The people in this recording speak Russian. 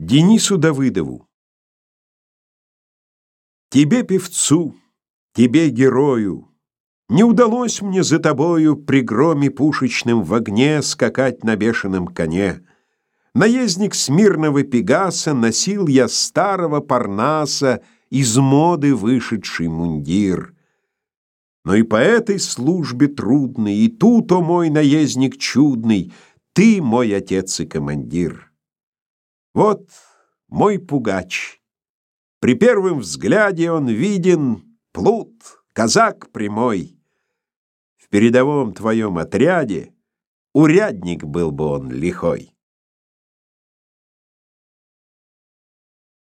Денису Давыдову Тебе, певцу, тебе, герою, Не удалось мне за тобою При громе пушечном в огне Скакать на бешеном коне. Наездник смирного Пегаса Носил я старого Парнаса Из моды вышедший мундир. Но и по этой службе трудной, И тут, о мой наездник чудный, Ты мой отец и командир. Вот мой пугач. При первом взгляде он виден плут, казак прямой. В передовом твоем отряде урядник был бы он лихой.